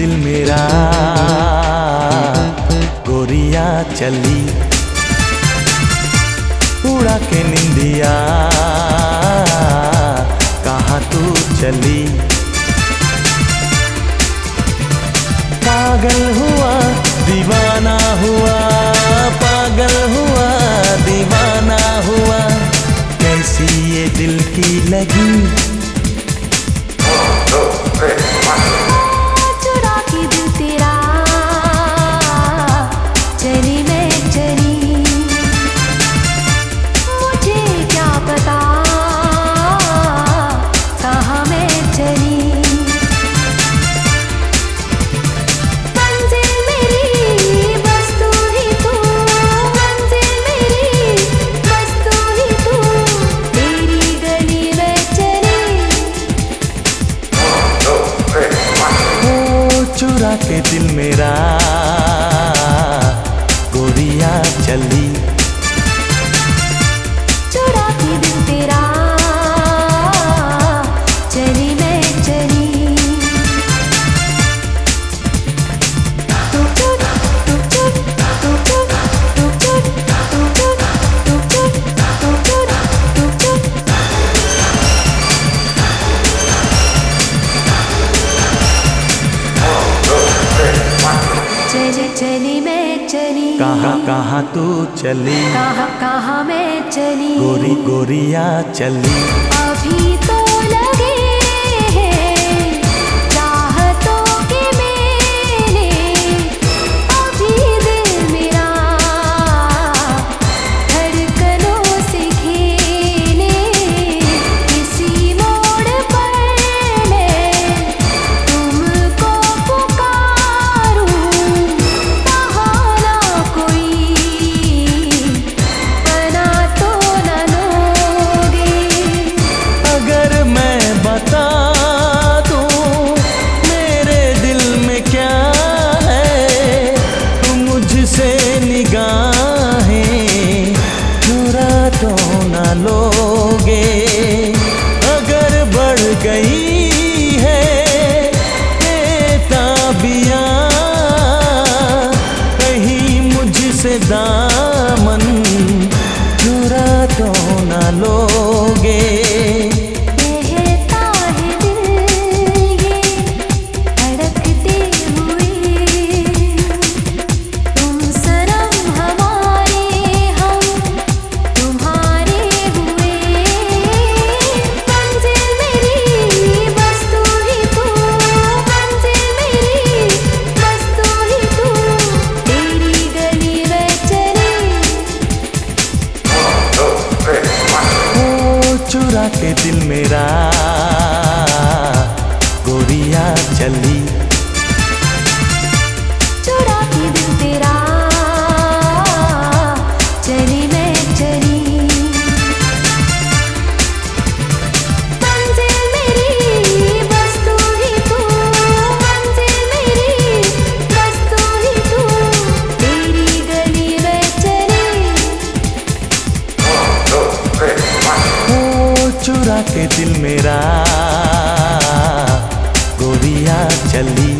दिल मेरा। गोरिया चली। उड़ा के निंदिया। कहा तू चली? पागल हुआ, दीवाना हुआ, पागल हुआ, दीवाना हुआ। कैसी ये दिल की लगी? गोरिया चली। कहाँ कहाँ तू चली? कहाँ कहाँ मैं चली? गोरी गोरिया चली। अभी से दान चुरा के दिल मेरा। गोरिया चली के दिल मेरा गोरिया चली।